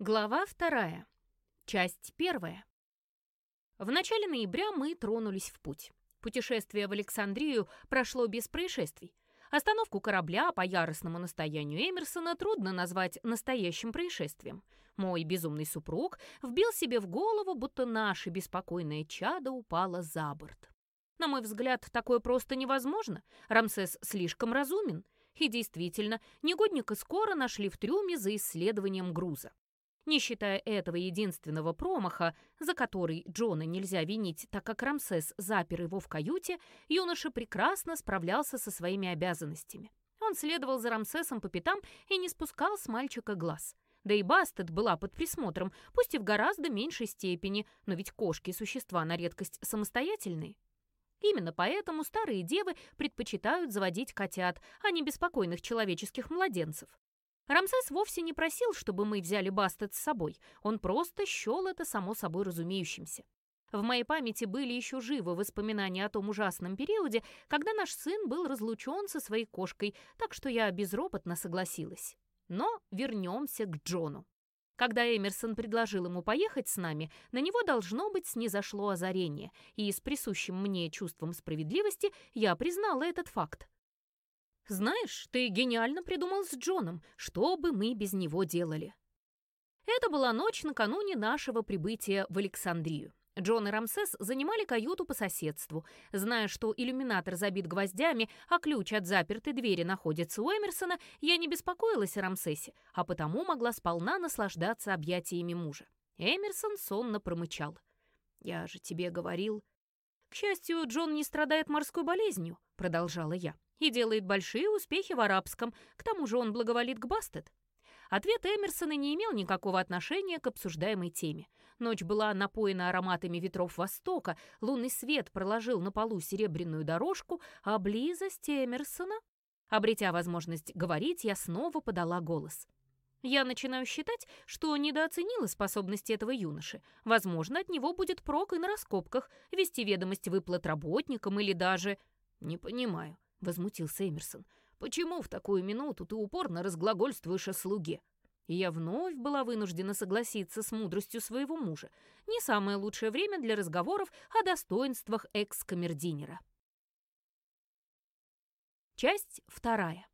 Глава вторая. Часть первая. В начале ноября мы тронулись в путь. Путешествие в Александрию прошло без происшествий. Остановку корабля по яростному настоянию Эмерсона трудно назвать настоящим происшествием. Мой безумный супруг вбил себе в голову, будто наше беспокойное чадо упало за борт. На мой взгляд, такое просто невозможно. Рамсес слишком разумен. И действительно, негодника скоро нашли в трюме за исследованием груза. Не считая этого единственного промаха, за который Джона нельзя винить, так как Рамсес запер его в каюте, юноша прекрасно справлялся со своими обязанностями. Он следовал за Рамсесом по пятам и не спускал с мальчика глаз. Да и Бастет была под присмотром, пусть и в гораздо меньшей степени, но ведь кошки – существа на редкость самостоятельные. Именно поэтому старые девы предпочитают заводить котят, а не беспокойных человеческих младенцев. Рамсес вовсе не просил, чтобы мы взяли Бастет с собой. Он просто счел это само собой разумеющимся. В моей памяти были еще живы воспоминания о том ужасном периоде, когда наш сын был разлучен со своей кошкой, так что я безропотно согласилась. Но вернемся к Джону. Когда Эмерсон предложил ему поехать с нами, на него, должно быть, снизошло озарение, и с присущим мне чувством справедливости я признала этот факт. «Знаешь, ты гениально придумал с Джоном, что бы мы без него делали». Это была ночь накануне нашего прибытия в Александрию. Джон и Рамсес занимали каюту по соседству. Зная, что иллюминатор забит гвоздями, а ключ от запертой двери находится у Эмерсона, я не беспокоилась о Рамсесе, а потому могла сполна наслаждаться объятиями мужа. Эмерсон сонно промычал. «Я же тебе говорил...» «К счастью, Джон не страдает морской болезнью», — продолжала я и делает большие успехи в арабском, к тому же он благоволит к Бастет. Ответ Эмерсона не имел никакого отношения к обсуждаемой теме. Ночь была напоена ароматами ветров Востока, лунный свет проложил на полу серебряную дорожку, а близость Эмерсона... Обретя возможность говорить, я снова подала голос. Я начинаю считать, что недооценила способности этого юноши. Возможно, от него будет прок и на раскопках, вести ведомость выплат работникам или даже... Не понимаю возмутился Эмерсон. «Почему в такую минуту ты упорно разглагольствуешь о слуге?» Я вновь была вынуждена согласиться с мудростью своего мужа. Не самое лучшее время для разговоров о достоинствах экс-камердинера. Часть вторая.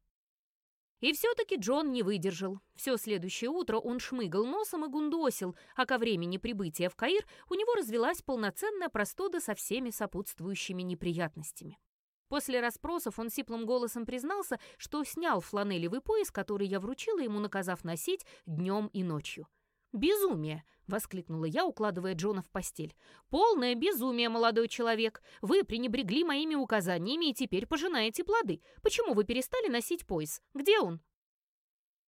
И все-таки Джон не выдержал. Все следующее утро он шмыгал носом и гундосил, а ко времени прибытия в Каир у него развелась полноценная простуда со всеми сопутствующими неприятностями. После расспросов он сиплым голосом признался, что снял фланелевый пояс, который я вручила ему, наказав носить днем и ночью. «Безумие!» — воскликнула я, укладывая Джона в постель. «Полное безумие, молодой человек! Вы пренебрегли моими указаниями и теперь пожинаете плоды. Почему вы перестали носить пояс? Где он?»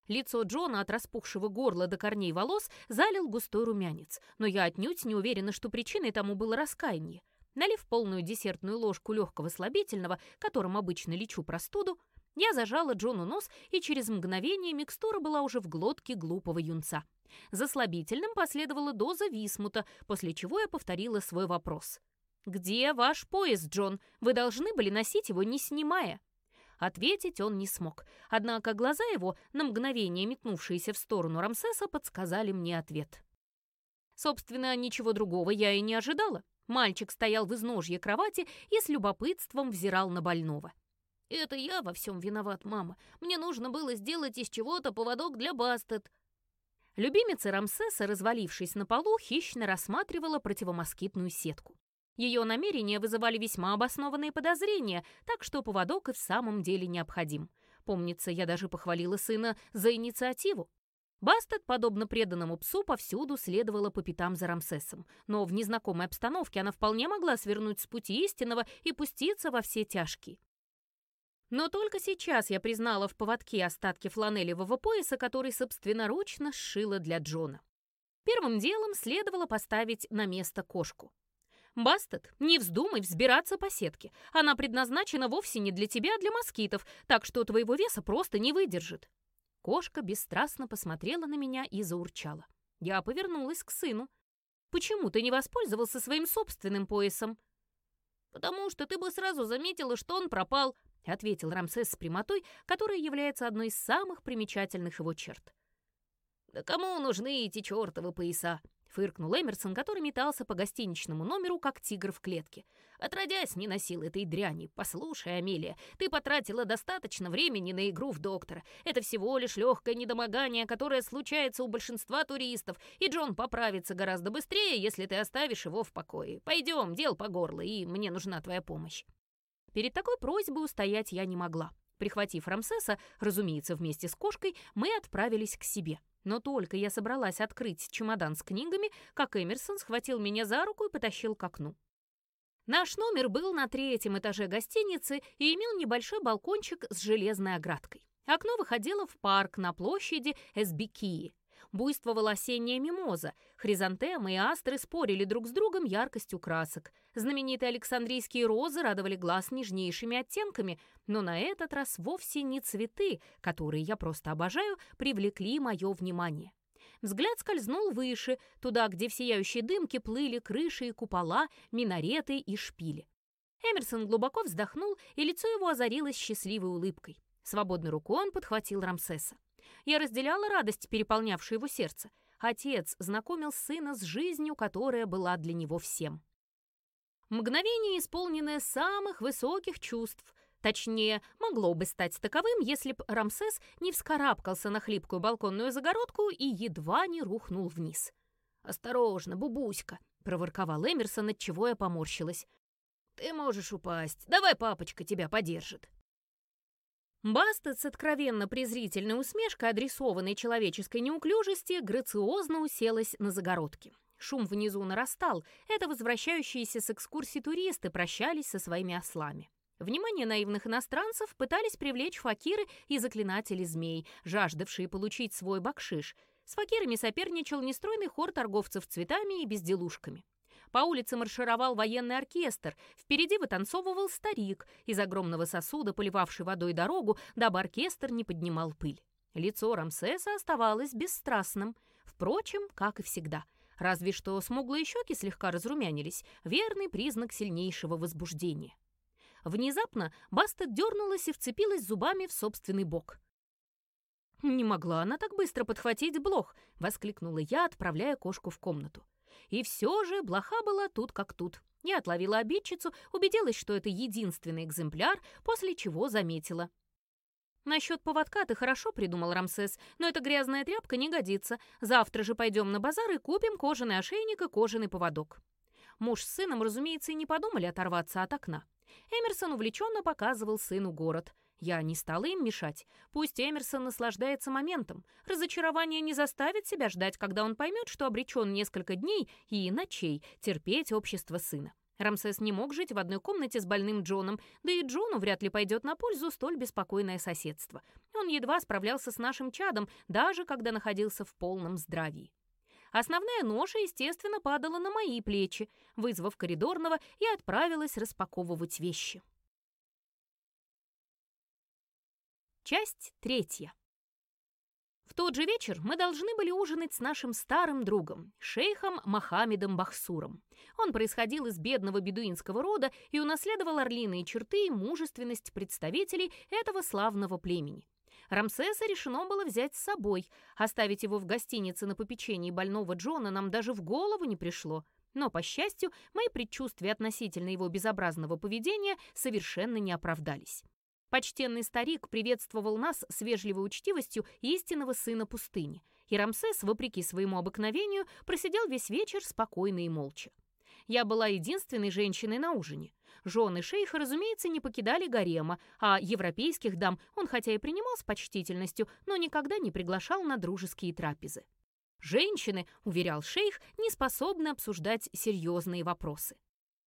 Лицо Джона от распухшего горла до корней волос залил густой румянец, но я отнюдь не уверена, что причиной тому было раскаяние. Налив полную десертную ложку легкого слабительного, которым обычно лечу простуду, я зажала Джону нос, и через мгновение микстура была уже в глотке глупого юнца. За слабительным последовала доза висмута, после чего я повторила свой вопрос. «Где ваш пояс, Джон? Вы должны были носить его, не снимая». Ответить он не смог, однако глаза его, на мгновение метнувшиеся в сторону Рамсеса, подсказали мне ответ. Собственно, ничего другого я и не ожидала. Мальчик стоял в изножье кровати и с любопытством взирал на больного. «Это я во всем виноват, мама. Мне нужно было сделать из чего-то поводок для Бастет». Любимица Рамсеса, развалившись на полу, хищно рассматривала противомоскитную сетку. Ее намерения вызывали весьма обоснованные подозрения, так что поводок и в самом деле необходим. Помнится, я даже похвалила сына за инициативу. Бастет, подобно преданному псу, повсюду следовала по пятам за Рамсесом, но в незнакомой обстановке она вполне могла свернуть с пути истинного и пуститься во все тяжкие. Но только сейчас я признала в поводке остатки фланелевого пояса, который собственноручно сшила для Джона. Первым делом следовало поставить на место кошку. «Бастет, не вздумай взбираться по сетке. Она предназначена вовсе не для тебя, а для москитов, так что твоего веса просто не выдержит». Кошка бесстрастно посмотрела на меня и заурчала. Я повернулась к сыну. «Почему ты не воспользовался своим собственным поясом?» «Потому что ты бы сразу заметила, что он пропал», — ответил Рамсес с прямотой, которая является одной из самых примечательных его черт. «Да кому нужны эти чертовы пояса?» — фыркнул Эмерсон, который метался по гостиничному номеру, как тигр в клетке. «Отродясь, не носил этой дряни. Послушай, Амелия, ты потратила достаточно времени на игру в доктора. Это всего лишь легкое недомогание, которое случается у большинства туристов, и Джон поправится гораздо быстрее, если ты оставишь его в покое. Пойдем, дел по горло, и мне нужна твоя помощь». Перед такой просьбой устоять я не могла. Прихватив Рамсеса, разумеется, вместе с кошкой, мы отправились к себе. Но только я собралась открыть чемодан с книгами, как Эмерсон схватил меня за руку и потащил к окну. Наш номер был на третьем этаже гостиницы и имел небольшой балкончик с железной оградкой. Окно выходило в парк на площади Эсбикии буйствовала осенняя мимоза. Хризантемы и астры спорили друг с другом яркостью красок. Знаменитые Александрийские розы радовали глаз нежнейшими оттенками, но на этот раз вовсе не цветы, которые я просто обожаю, привлекли мое внимание. Взгляд скользнул выше, туда, где в сияющей дымке плыли крыши и купола, минареты и шпили. Эмерсон глубоко вздохнул, и лицо его озарилось счастливой улыбкой. Свободной рукой он подхватил Рамсеса. Я разделяла радость, переполнявшую его сердце. Отец знакомил сына с жизнью, которая была для него всем. Мгновение, исполненное самых высоких чувств, Точнее, могло бы стать таковым, если б Рамсес не вскарабкался на хлипкую балконную загородку и едва не рухнул вниз. «Осторожно, бубуська!» — проворковал Эмерсон, от чего я поморщилась. «Ты можешь упасть. Давай папочка тебя подержит». Бастет с откровенно презрительной усмешкой, адресованной человеческой неуклюжести, грациозно уселась на загородке. Шум внизу нарастал. Это возвращающиеся с экскурсии туристы прощались со своими ослами. Внимание наивных иностранцев пытались привлечь факиры и заклинатели змей, жаждавшие получить свой бакшиш. С факирами соперничал нестройный хор торговцев цветами и безделушками. По улице маршировал военный оркестр, впереди вытанцовывал старик, из огромного сосуда, поливавший водой дорогу, дабы оркестр не поднимал пыль. Лицо Рамсеса оставалось бесстрастным, впрочем, как и всегда. Разве что смуглые щеки слегка разрумянились, верный признак сильнейшего возбуждения. Внезапно Баста дернулась и вцепилась зубами в собственный бок. «Не могла она так быстро подхватить блох!» — воскликнула я, отправляя кошку в комнату. И все же блоха была тут как тут. Я отловила обидчицу, убедилась, что это единственный экземпляр, после чего заметила. «Насчет поводка ты хорошо придумал, Рамсес, но эта грязная тряпка не годится. Завтра же пойдем на базар и купим кожаный ошейник и кожаный поводок». Муж с сыном, разумеется, и не подумали оторваться от окна. Эмерсон увлеченно показывал сыну город. Я не стала им мешать. Пусть Эмерсон наслаждается моментом. Разочарование не заставит себя ждать, когда он поймет, что обречен несколько дней и ночей терпеть общество сына. Рамсес не мог жить в одной комнате с больным Джоном, да и Джону вряд ли пойдет на пользу столь беспокойное соседство. Он едва справлялся с нашим чадом, даже когда находился в полном здравии. Основная ноша, естественно, падала на мои плечи. Вызвав коридорного, я отправилась распаковывать вещи. Часть третья. В тот же вечер мы должны были ужинать с нашим старым другом, шейхом Мохаммедом Бахсуром. Он происходил из бедного бедуинского рода и унаследовал орлиные черты и мужественность представителей этого славного племени. Рамсеса решено было взять с собой. Оставить его в гостинице на попечении больного Джона нам даже в голову не пришло. Но, по счастью, мои предчувствия относительно его безобразного поведения совершенно не оправдались. Почтенный старик приветствовал нас с вежливой учтивостью истинного сына пустыни, и Рамсес, вопреки своему обыкновению, просидел весь вечер спокойно и молча. Я была единственной женщиной на ужине. Жены шейха, разумеется, не покидали гарема, а европейских дам он хотя и принимал с почтительностью, но никогда не приглашал на дружеские трапезы. Женщины, уверял шейх, не способны обсуждать серьезные вопросы.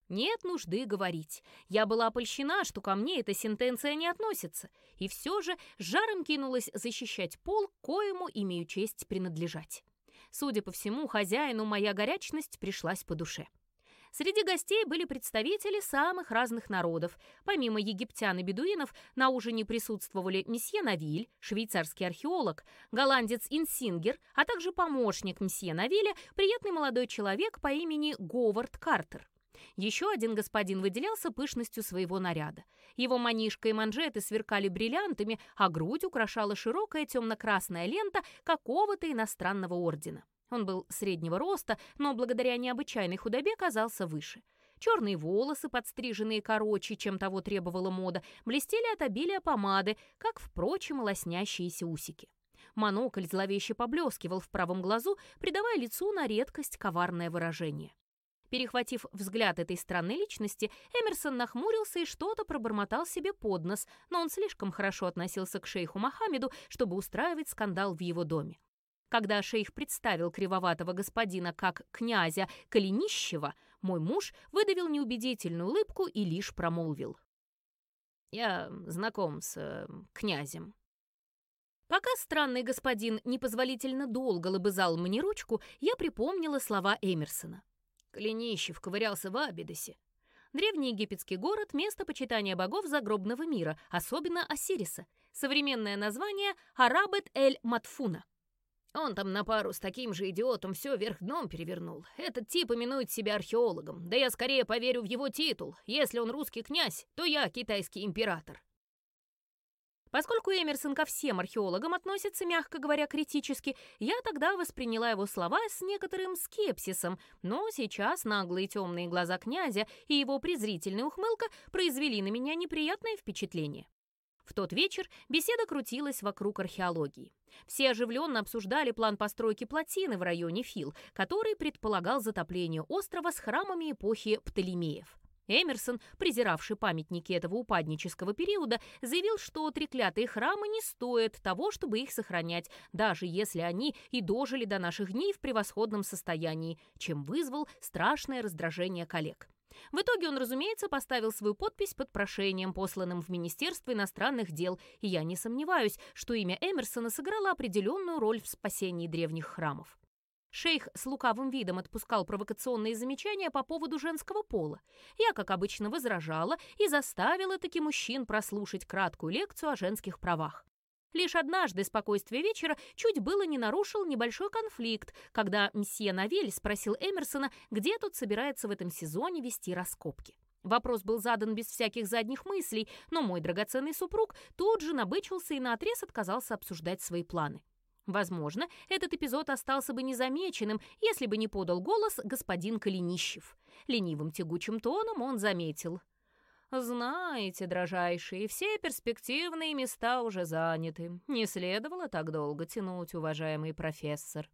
Нет нужды говорить. Я была опольщена, что ко мне эта сентенция не относится, и все же жаром кинулась защищать пол, коему имею честь принадлежать. Судя по всему, хозяину моя горячность пришлась по душе. Среди гостей были представители самых разных народов. Помимо египтян и бедуинов, на ужине присутствовали месье Навиль, швейцарский археолог, голландец Инсингер, а также помощник месье Навиля, приятный молодой человек по имени Говард Картер. Еще один господин выделялся пышностью своего наряда. Его манишка и манжеты сверкали бриллиантами, а грудь украшала широкая темно-красная лента какого-то иностранного ордена. Он был среднего роста, но благодаря необычайной худобе казался выше. Черные волосы, подстриженные короче, чем того требовала мода, блестели от обилия помады, как, впрочем, лоснящиеся усики. Монокль зловеще поблескивал в правом глазу, придавая лицу на редкость коварное выражение. Перехватив взгляд этой странной личности, Эмерсон нахмурился и что-то пробормотал себе под нос, но он слишком хорошо относился к шейху Мохаммеду, чтобы устраивать скандал в его доме. Когда шейх представил кривоватого господина как князя Калинищева, мой муж выдавил неубедительную улыбку и лишь промолвил. «Я знаком с э, князем». Пока странный господин непозволительно долго лобызал мне ручку, я припомнила слова Эмерсона. Калинищев ковырялся в Абидосе. Древний египетский город — место почитания богов загробного мира, особенно Осириса. Современное название — Арабет-эль-Матфуна. Он там на пару с таким же идиотом все вверх дном перевернул. Этот тип именует себя археологом. Да я скорее поверю в его титул. Если он русский князь, то я китайский император. Поскольку Эмерсон ко всем археологам относится, мягко говоря, критически, я тогда восприняла его слова с некоторым скепсисом, но сейчас наглые темные глаза князя и его презрительная ухмылка произвели на меня неприятное впечатление. В тот вечер беседа крутилась вокруг археологии. Все оживленно обсуждали план постройки плотины в районе Фил, который предполагал затопление острова с храмами эпохи Птолемеев. Эмерсон, презиравший памятники этого упаднического периода, заявил, что треклятые храмы не стоят того, чтобы их сохранять, даже если они и дожили до наших дней в превосходном состоянии, чем вызвал страшное раздражение коллег. В итоге он, разумеется, поставил свою подпись под прошением, посланным в Министерство иностранных дел, и я не сомневаюсь, что имя Эмерсона сыграло определенную роль в спасении древних храмов. Шейх с лукавым видом отпускал провокационные замечания по поводу женского пола. Я, как обычно, возражала и заставила таки мужчин прослушать краткую лекцию о женских правах. Лишь однажды спокойствие вечера чуть было не нарушил небольшой конфликт, когда мсье Навель спросил Эмерсона, где тут собирается в этом сезоне вести раскопки. Вопрос был задан без всяких задних мыслей, но мой драгоценный супруг тут же набычился и наотрез отказался обсуждать свои планы. Возможно, этот эпизод остался бы незамеченным, если бы не подал голос господин Калинищев. Ленивым тягучим тоном он заметил. «Знаете, дрожайшие, все перспективные места уже заняты. Не следовало так долго тянуть, уважаемый профессор».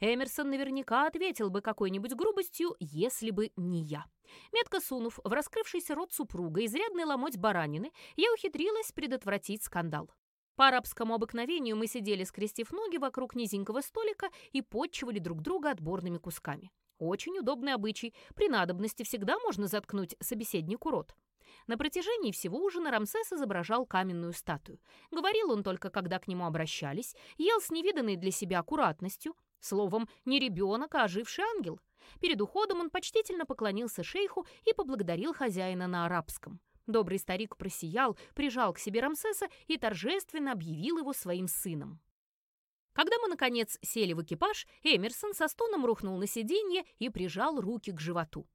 Эмерсон наверняка ответил бы какой-нибудь грубостью, если бы не я. Метко сунув в раскрывшийся рот супруга изрядный ломоть баранины, я ухитрилась предотвратить скандал. По арабскому обыкновению мы сидели, скрестив ноги вокруг низенького столика и подчивали друг друга отборными кусками. Очень удобный обычай. При надобности всегда можно заткнуть собеседнику рот. На протяжении всего ужина Рамсес изображал каменную статую. Говорил он только, когда к нему обращались, ел с невиданной для себя аккуратностью. Словом, не ребенок, а оживший ангел. Перед уходом он почтительно поклонился шейху и поблагодарил хозяина на арабском. Добрый старик просиял, прижал к себе Рамсеса и торжественно объявил его своим сыном. Когда мы, наконец, сели в экипаж, Эмерсон со стоном рухнул на сиденье и прижал руки к животу.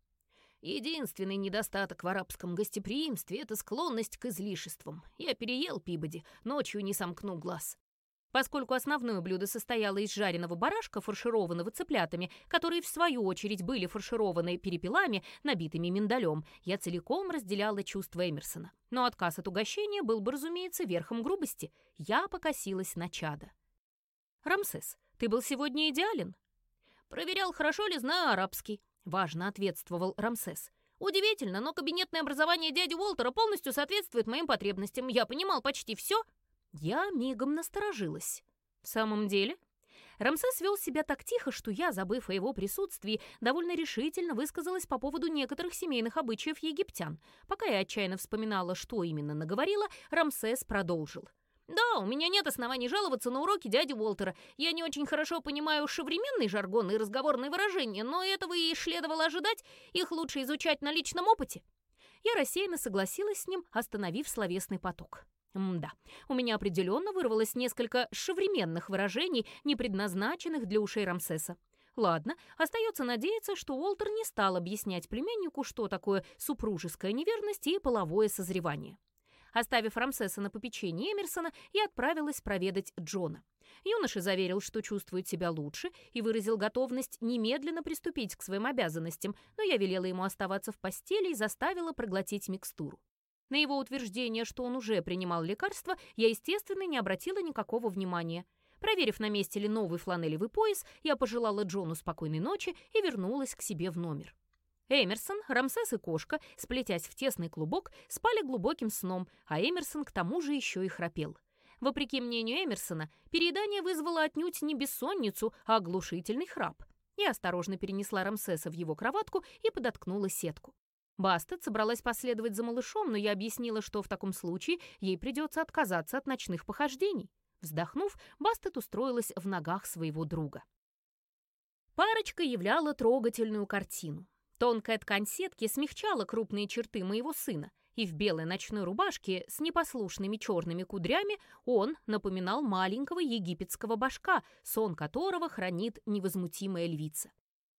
Единственный недостаток в арабском гостеприимстве — это склонность к излишествам. Я переел Пибоди, ночью не сомкну глаз. Поскольку основное блюдо состояло из жареного барашка, фаршированного цыплятами, которые в свою очередь были фаршированы перепелами, набитыми миндалем, я целиком разделяла чувства Эмерсона. Но отказ от угощения был бы, разумеется, верхом грубости. Я покосилась на чада. «Рамсес, ты был сегодня идеален?» «Проверял, хорошо ли знаю арабский», — важно ответствовал Рамсес. «Удивительно, но кабинетное образование дяди Уолтера полностью соответствует моим потребностям. Я понимал почти все, я мигом насторожилась. В самом деле? Рамсес вел себя так тихо, что я, забыв о его присутствии, довольно решительно высказалась по поводу некоторых семейных обычаев египтян. Пока я отчаянно вспоминала, что именно наговорила, Рамсес продолжил. «Да, у меня нет оснований жаловаться на уроки дяди Уолтера. Я не очень хорошо понимаю современный жаргон и разговорные выражения, но этого и следовало ожидать, их лучше изучать на личном опыте». Я рассеянно согласилась с ним, остановив словесный поток. Мда, у меня определенно вырвалось несколько шевременных выражений, не предназначенных для ушей Рамсеса. Ладно, остается надеяться, что Уолтер не стал объяснять племяннику, что такое супружеская неверность и половое созревание. Оставив Рамсеса на попечении Эмерсона, я отправилась проведать Джона. Юноша заверил, что чувствует себя лучше, и выразил готовность немедленно приступить к своим обязанностям, но я велела ему оставаться в постели и заставила проглотить микстуру. На его утверждение, что он уже принимал лекарства, я, естественно, не обратила никакого внимания. Проверив, на месте ли новый фланелевый пояс, я пожелала Джону спокойной ночи и вернулась к себе в номер. Эмерсон, Рамсес и кошка, сплетясь в тесный клубок, спали глубоким сном, а Эмерсон к тому же еще и храпел. Вопреки мнению Эмерсона, переедание вызвало отнюдь не бессонницу, а оглушительный храп. Я осторожно перенесла Рамсеса в его кроватку и подоткнула сетку. Бастет собралась последовать за малышом, но я объяснила, что в таком случае ей придется отказаться от ночных похождений. Вздохнув, Бастет устроилась в ногах своего друга. Парочка являла трогательную картину. Тонкая ткань сетки смягчала крупные черты моего сына, и в белой ночной рубашке с непослушными черными кудрями он напоминал маленького египетского башка, сон которого хранит невозмутимая львица.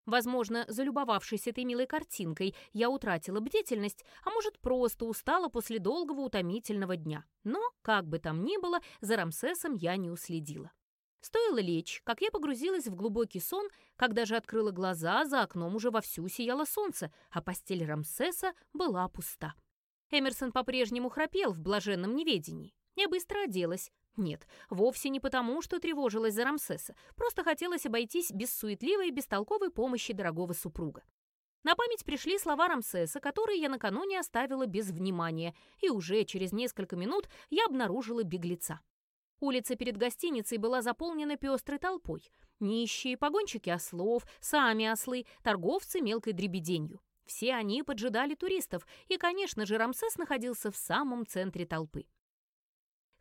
Возможно, залюбовавшись этой милой картинкой, я утратила бдительность, а может, просто устала после долгого утомительного дня. Но, как бы там ни было, за Рамсесом я не уследила. Стоило лечь, как я погрузилась в глубокий сон, когда же открыла глаза, за окном уже вовсю сияло солнце, а постель Рамсеса была пуста. Эмерсон по-прежнему храпел в блаженном неведении. Я быстро оделась. Нет, вовсе не потому, что тревожилась за Рамсеса, просто хотелось обойтись без суетливой и бестолковой помощи дорогого супруга. На память пришли слова Рамсеса, которые я накануне оставила без внимания, и уже через несколько минут я обнаружила беглеца. Улица перед гостиницей была заполнена пестрой толпой. Нищие, погонщики ослов, сами ослы, торговцы мелкой дребеденью. Все они поджидали туристов, и, конечно же, Рамсес находился в самом центре толпы.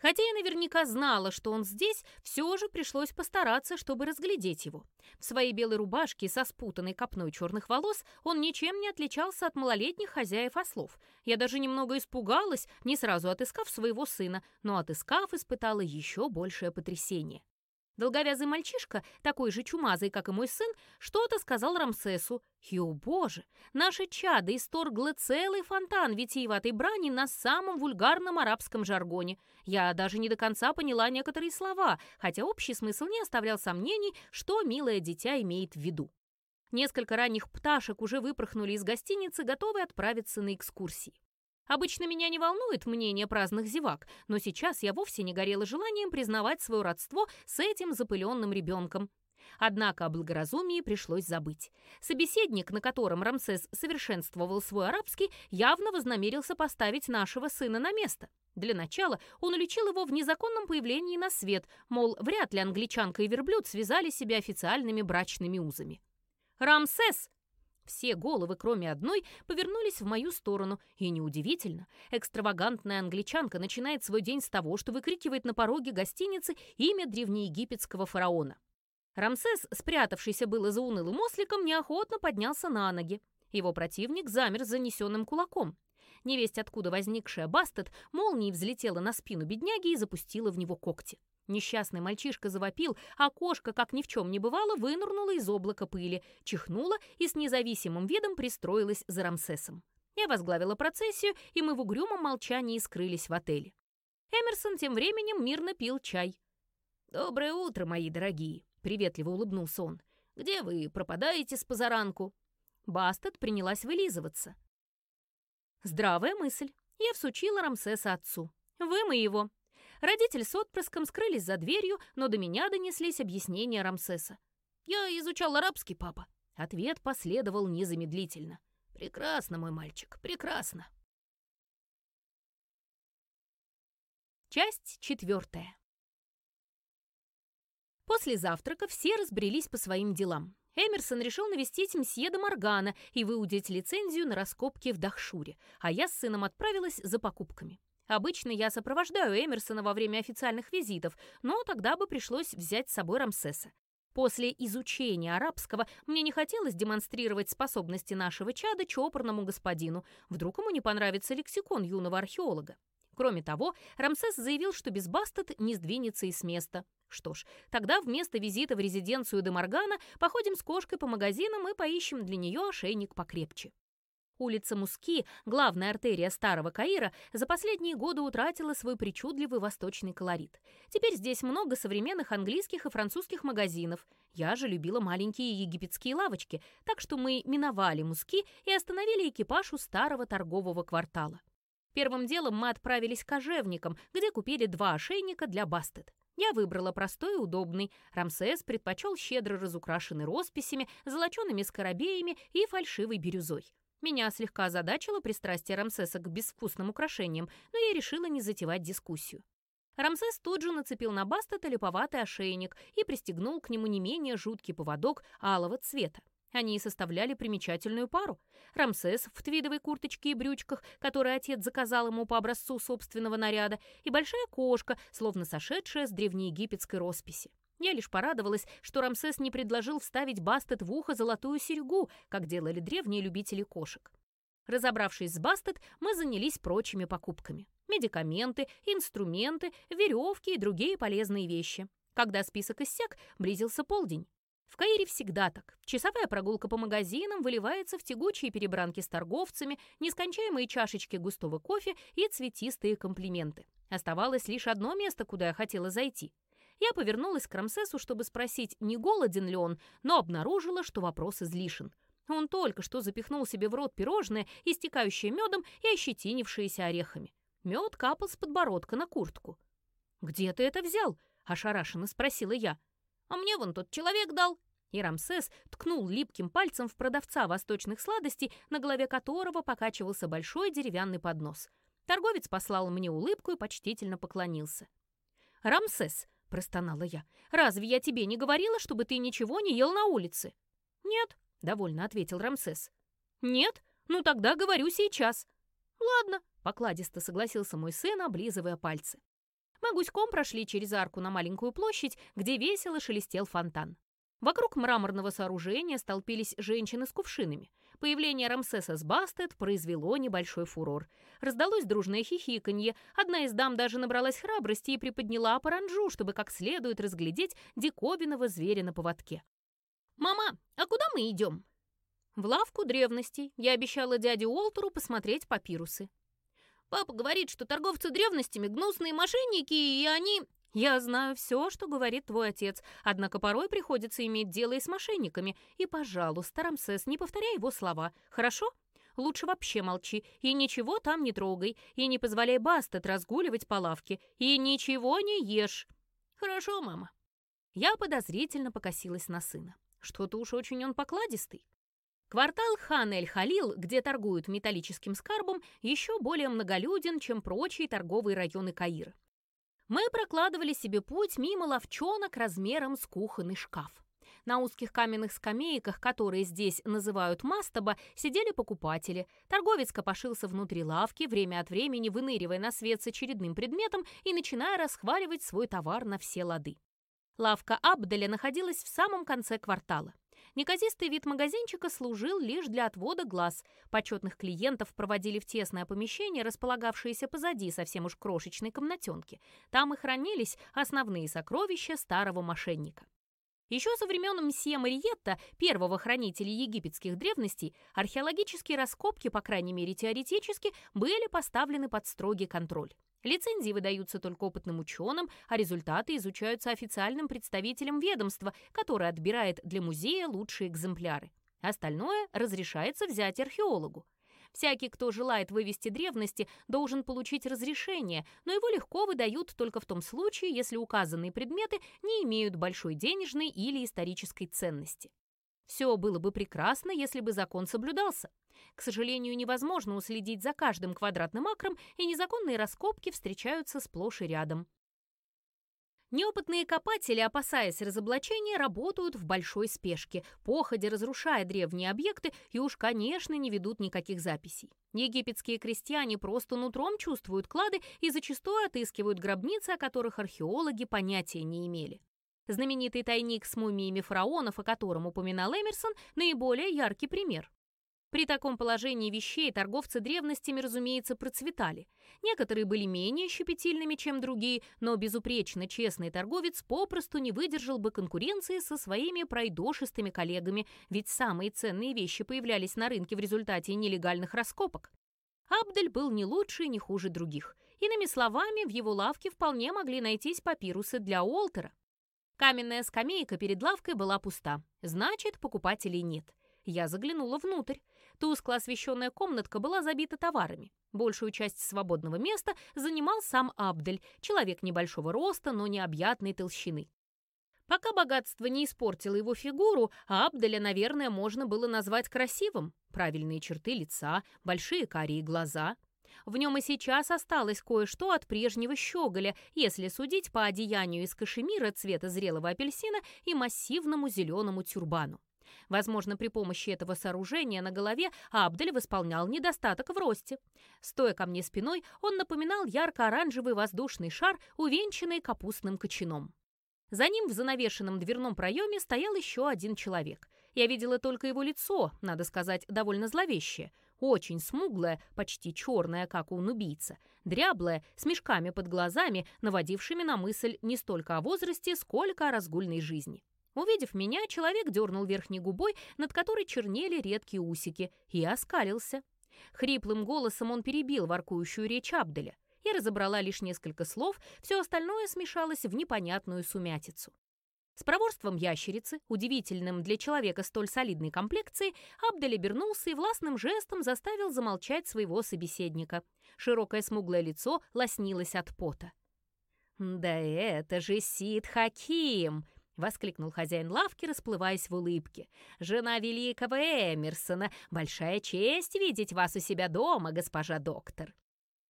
Хотя я наверняка знала, что он здесь, все же пришлось постараться, чтобы разглядеть его. В своей белой рубашке со спутанной копной черных волос он ничем не отличался от малолетних хозяев ослов. Я даже немного испугалась, не сразу отыскав своего сына, но отыскав, испытала еще большее потрясение. Долговязый мальчишка, такой же чумазый, как и мой сын, что-то сказал Рамсесу. И, о боже, наше чадо исторгло целый фонтан витиеватой брани на самом вульгарном арабском жаргоне. Я даже не до конца поняла некоторые слова, хотя общий смысл не оставлял сомнений, что милое дитя имеет в виду. Несколько ранних пташек уже выпорхнули из гостиницы, готовые отправиться на экскурсии. Обычно меня не волнует мнение праздных зевак, но сейчас я вовсе не горела желанием признавать свое родство с этим запыленным ребенком. Однако о благоразумии пришлось забыть. Собеседник, на котором Рамсес совершенствовал свой арабский, явно вознамерился поставить нашего сына на место. Для начала он уличил его в незаконном появлении на свет, мол, вряд ли англичанка и верблюд связали себя официальными брачными узами. «Рамсес!» Все головы, кроме одной, повернулись в мою сторону, и неудивительно, экстравагантная англичанка начинает свой день с того, что выкрикивает на пороге гостиницы имя древнеегипетского фараона. Рамсес, спрятавшийся было за унылым осликом, неохотно поднялся на ноги. Его противник замер с занесенным кулаком. Невесть, откуда возникшая Бастет, молнией взлетела на спину бедняги и запустила в него когти. Несчастный мальчишка завопил, а кошка, как ни в чем не бывало, вынырнула из облака пыли, чихнула и с независимым видом пристроилась за Рамсесом. Я возглавила процессию, и мы в угрюмом молчании скрылись в отеле. Эмерсон тем временем мирно пил чай. «Доброе утро, мои дорогие!» — приветливо улыбнулся он. «Где вы пропадаете с позаранку?» Бастет принялась вылизываться. Здравая мысль. Я всучила Рамсеса отцу. «Вы мы его. Родитель с отпрыском скрылись за дверью, но до меня донеслись объяснения Рамсеса. «Я изучал арабский, папа». Ответ последовал незамедлительно. «Прекрасно, мой мальчик, прекрасно». Часть четвертая. После завтрака все разбрелись по своим делам. Эмерсон решил навестить мсье Моргана и выудить лицензию на раскопки в Дахшуре, а я с сыном отправилась за покупками. Обычно я сопровождаю Эмерсона во время официальных визитов, но тогда бы пришлось взять с собой Рамсеса. После изучения арабского мне не хотелось демонстрировать способности нашего чада чопорному господину. Вдруг ему не понравится лексикон юного археолога. Кроме того, Рамсес заявил, что без Бастет не сдвинется и с места. Что ж, тогда вместо визита в резиденцию де Моргана походим с кошкой по магазинам и поищем для нее ошейник покрепче. Улица Муски, главная артерия Старого Каира, за последние годы утратила свой причудливый восточный колорит. Теперь здесь много современных английских и французских магазинов. Я же любила маленькие египетские лавочки, так что мы миновали Муски и остановили экипаж у старого торгового квартала. Первым делом мы отправились к кожевникам, где купили два ошейника для Бастет. Я выбрала простой и удобный. Рамсес предпочел щедро разукрашенный росписями, золочеными скоробеями и фальшивой бирюзой. Меня слегка озадачило пристрастие Рамсеса к безвкусным украшениям, но я решила не затевать дискуссию. Рамсес тут же нацепил на Бастета липоватый ошейник и пристегнул к нему не менее жуткий поводок алого цвета. Они составляли примечательную пару. Рамсес в твидовой курточке и брючках, которые отец заказал ему по образцу собственного наряда, и большая кошка, словно сошедшая с древнеегипетской росписи. Я лишь порадовалась, что Рамсес не предложил вставить Бастет в ухо золотую серьгу, как делали древние любители кошек. Разобравшись с Бастет, мы занялись прочими покупками. Медикаменты, инструменты, веревки и другие полезные вещи. Когда список иссяк, близился полдень. В Каире всегда так. Часовая прогулка по магазинам выливается в тягучие перебранки с торговцами, нескончаемые чашечки густого кофе и цветистые комплименты. Оставалось лишь одно место, куда я хотела зайти. Я повернулась к Рамсесу, чтобы спросить, не голоден ли он, но обнаружила, что вопрос излишен. Он только что запихнул себе в рот пирожное, истекающее медом и ощетинившееся орехами. Мед капал с подбородка на куртку. «Где ты это взял?» — ошарашенно спросила я. А мне вон тот человек дал». И Рамсес ткнул липким пальцем в продавца восточных сладостей, на голове которого покачивался большой деревянный поднос. Торговец послал мне улыбку и почтительно поклонился. «Рамсес», — простонала я, — «разве я тебе не говорила, чтобы ты ничего не ел на улице?» «Нет», — довольно ответил Рамсес. «Нет? Ну тогда говорю сейчас». «Ладно», — покладисто согласился мой сын, облизывая пальцы. Мы гуськом прошли через арку на маленькую площадь, где весело шелестел фонтан. Вокруг мраморного сооружения столпились женщины с кувшинами. Появление Рамсеса с Бастет произвело небольшой фурор. Раздалось дружное хихиканье. Одна из дам даже набралась храбрости и приподняла паранджу, чтобы как следует разглядеть диковинного зверя на поводке. «Мама, а куда мы идем?» «В лавку древностей. Я обещала дяде Уолтеру посмотреть папирусы». Папа говорит, что торговцы древностями гнусные мошенники, и они... Я знаю все, что говорит твой отец, однако порой приходится иметь дело и с мошенниками. И, пожалуйста, Рамсес, не повторяй его слова, хорошо? Лучше вообще молчи, и ничего там не трогай, и не позволяй Бастет разгуливать по лавке, и ничего не ешь. Хорошо, мама. Я подозрительно покосилась на сына. Что-то уж очень он покладистый. Квартал Хан-эль-Халил, где торгуют металлическим скарбом, еще более многолюден, чем прочие торговые районы Каира. Мы прокладывали себе путь мимо ловчонок размером с кухонный шкаф. На узких каменных скамейках, которые здесь называют мастаба, сидели покупатели. Торговец копошился внутри лавки, время от времени выныривая на свет с очередным предметом и начиная расхваливать свой товар на все лады. Лавка Абделя находилась в самом конце квартала. Неказистый вид магазинчика служил лишь для отвода глаз. Почетных клиентов проводили в тесное помещение, располагавшееся позади совсем уж крошечной комнатенки. Там и хранились основные сокровища старого мошенника. Еще со времен мсье Мариетта, первого хранителя египетских древностей, археологические раскопки, по крайней мере теоретически, были поставлены под строгий контроль. Лицензии выдаются только опытным ученым, а результаты изучаются официальным представителем ведомства, которое отбирает для музея лучшие экземпляры. Остальное разрешается взять археологу. Всякий, кто желает вывести древности, должен получить разрешение, но его легко выдают только в том случае, если указанные предметы не имеют большой денежной или исторической ценности. Все было бы прекрасно, если бы закон соблюдался. К сожалению, невозможно уследить за каждым квадратным акром, и незаконные раскопки встречаются сплошь и рядом. Неопытные копатели, опасаясь разоблачения, работают в большой спешке, походе разрушая древние объекты и уж, конечно, не ведут никаких записей. Египетские крестьяне просто нутром чувствуют клады и зачастую отыскивают гробницы, о которых археологи понятия не имели. Знаменитый тайник с мумиями фараонов, о котором упоминал Эмерсон, наиболее яркий пример. При таком положении вещей торговцы древностями, разумеется, процветали. Некоторые были менее щепетильными, чем другие, но безупречно честный торговец попросту не выдержал бы конкуренции со своими пройдошистыми коллегами, ведь самые ценные вещи появлялись на рынке в результате нелегальных раскопок. Абдель был не лучше и не хуже других. Иными словами, в его лавке вполне могли найтись папирусы для Уолтера. Каменная скамейка перед лавкой была пуста, значит, покупателей нет. Я заглянула внутрь. Тускло освещенная комнатка была забита товарами. Большую часть свободного места занимал сам Абдель, человек небольшого роста, но необъятной толщины. Пока богатство не испортило его фигуру, Абделя, наверное, можно было назвать красивым. Правильные черты лица, большие карие глаза. В нем и сейчас осталось кое-что от прежнего щеголя, если судить по одеянию из кашемира цвета зрелого апельсина и массивному зеленому тюрбану. Возможно, при помощи этого сооружения на голове Абдель восполнял недостаток в росте. Стоя ко мне спиной, он напоминал ярко-оранжевый воздушный шар, увенчанный капустным кочаном. За ним в занавешенном дверном проеме стоял еще один человек. Я видела только его лицо, надо сказать, довольно зловещее. Очень смуглое, почти черное, как у нубийца. Дряблое, с мешками под глазами, наводившими на мысль не столько о возрасте, сколько о разгульной жизни. Увидев меня, человек дернул верхней губой, над которой чернели редкие усики, и оскалился. Хриплым голосом он перебил воркующую речь Абделя. Я разобрала лишь несколько слов, все остальное смешалось в непонятную сумятицу. С проворством ящерицы, удивительным для человека столь солидной комплекции, Абдель обернулся и властным жестом заставил замолчать своего собеседника. Широкое смуглое лицо лоснилось от пота. «Да это же Сид Хаким!» — воскликнул хозяин лавки, расплываясь в улыбке. «Жена великого Эмерсона! Большая честь видеть вас у себя дома, госпожа доктор!»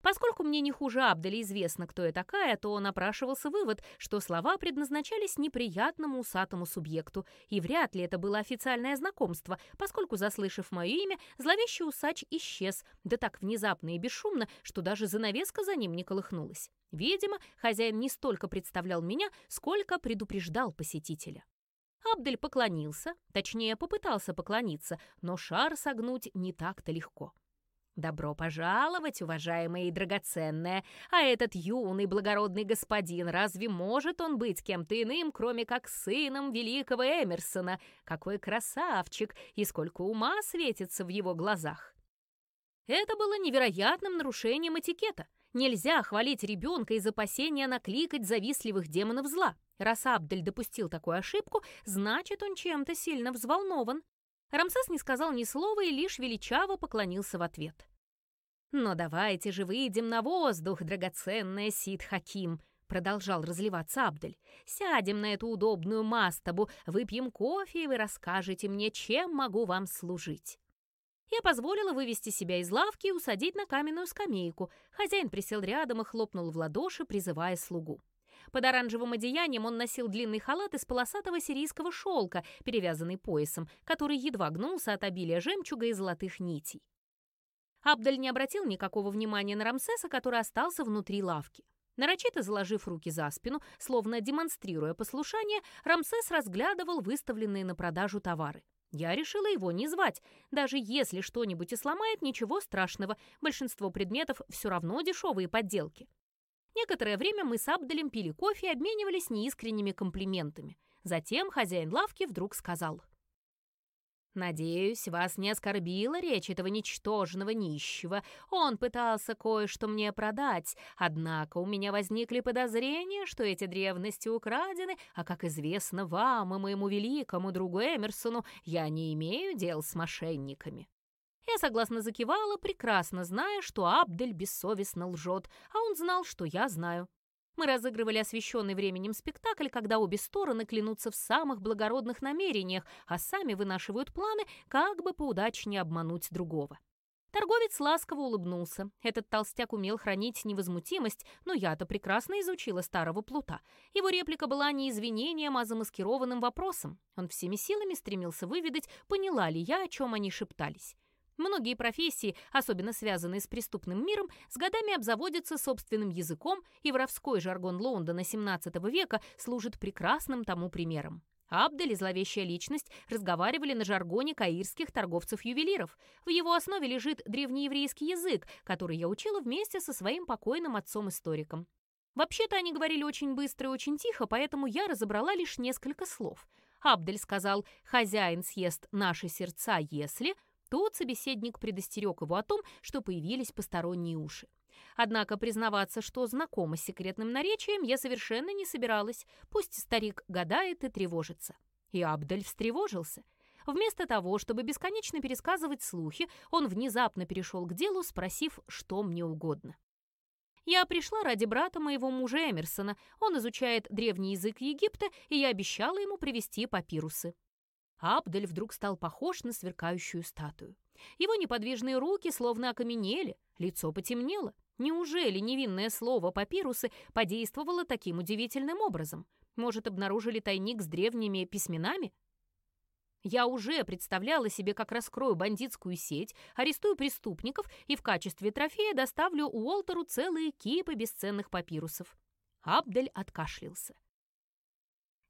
Поскольку мне не хуже Абделя известно, кто я такая, то напрашивался вывод, что слова предназначались неприятному усатому субъекту, и вряд ли это было официальное знакомство, поскольку, заслышав мое имя, зловещий усач исчез, да так внезапно и бесшумно, что даже занавеска за ним не колыхнулась. Видимо, хозяин не столько представлял меня, сколько предупреждал посетителя. Абдель поклонился, точнее, попытался поклониться, но шар согнуть не так-то легко. «Добро пожаловать, уважаемая и драгоценная! А этот юный благородный господин, разве может он быть кем-то иным, кроме как сыном великого Эмерсона? Какой красавчик! И сколько ума светится в его глазах!» Это было невероятным нарушением этикета. Нельзя хвалить ребенка из опасения накликать завистливых демонов зла. Раз Абдель допустил такую ошибку, значит, он чем-то сильно взволнован. Рамсес не сказал ни слова и лишь величаво поклонился в ответ. «Но давайте же выйдем на воздух, драгоценная Сид Хаким», продолжал разливаться Абдель. «Сядем на эту удобную мастабу, выпьем кофе, и вы расскажете мне, чем могу вам служить». Я позволила вывести себя из лавки и усадить на каменную скамейку. Хозяин присел рядом и хлопнул в ладоши, призывая слугу. Под оранжевым одеянием он носил длинный халат из полосатого сирийского шелка, перевязанный поясом, который едва гнулся от обилия жемчуга и золотых нитей. Абдаль не обратил никакого внимания на Рамсеса, который остался внутри лавки. Нарочито заложив руки за спину, словно демонстрируя послушание, Рамсес разглядывал выставленные на продажу товары. Я решила его не звать. Даже если что-нибудь и сломает, ничего страшного. Большинство предметов все равно дешевые подделки. Некоторое время мы с Абделем пили кофе и обменивались неискренними комплиментами. Затем хозяин лавки вдруг сказал. «Надеюсь, вас не оскорбила речь этого ничтожного нищего. Он пытался кое-что мне продать, однако у меня возникли подозрения, что эти древности украдены, а, как известно вам и моему великому другу Эмерсону, я не имею дел с мошенниками». Я согласно закивала, прекрасно зная, что Абдель бессовестно лжет, а он знал, что я знаю. Мы разыгрывали освещенный временем спектакль, когда обе стороны клянутся в самых благородных намерениях, а сами вынашивают планы, как бы поудачнее обмануть другого. Торговец ласково улыбнулся. Этот толстяк умел хранить невозмутимость, но я-то прекрасно изучила старого плута. Его реплика была не извинением, а замаскированным вопросом. Он всеми силами стремился выведать, поняла ли я, о чем они шептались. Многие профессии, особенно связанные с преступным миром, с годами обзаводятся собственным языком, и воровской жаргон Лондона XVII века служит прекрасным тому примером. Абдель и зловещая личность разговаривали на жаргоне каирских торговцев-ювелиров. В его основе лежит древнееврейский язык, который я учила вместе со своим покойным отцом-историком. Вообще-то они говорили очень быстро и очень тихо, поэтому я разобрала лишь несколько слов. Абдель сказал «хозяин съест наши сердца, если...» Тут собеседник предостерег его о том, что появились посторонние уши. Однако признаваться, что знакома с секретным наречием, я совершенно не собиралась. Пусть старик гадает и тревожится. И Абдель встревожился. Вместо того, чтобы бесконечно пересказывать слухи, он внезапно перешел к делу, спросив, что мне угодно. Я пришла ради брата моего мужа Эмерсона. Он изучает древний язык Египта, и я обещала ему привезти папирусы. Абдель вдруг стал похож на сверкающую статую. Его неподвижные руки словно окаменели, лицо потемнело. Неужели невинное слово «папирусы» подействовало таким удивительным образом? Может, обнаружили тайник с древними письменами? Я уже представляла себе, как раскрою бандитскую сеть, арестую преступников и в качестве трофея доставлю Уолтеру целые кипы бесценных папирусов. Абдель откашлялся.